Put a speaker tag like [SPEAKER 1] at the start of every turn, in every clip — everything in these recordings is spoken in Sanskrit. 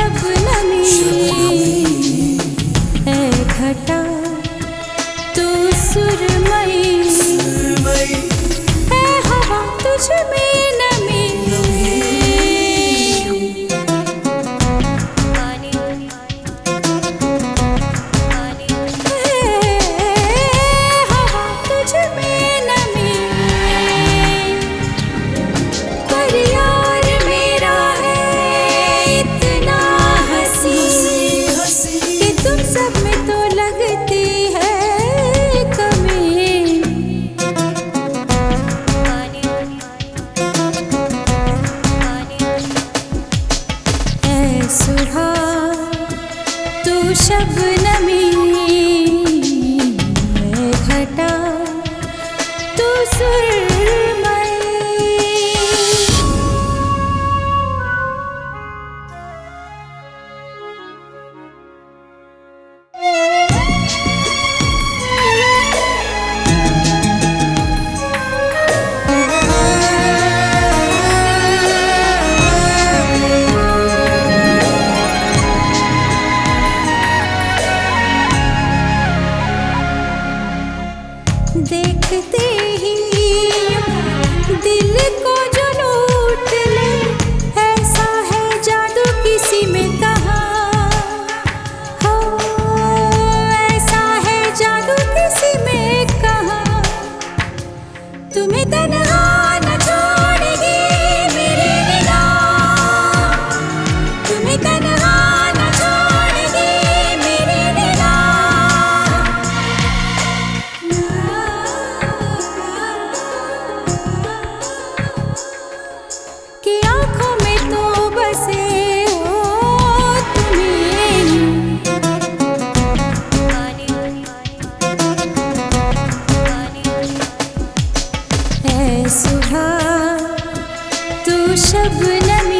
[SPEAKER 1] sabna mi. शब्नमी जट तु ही। दिल को तु तू शबनमी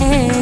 [SPEAKER 1] hey.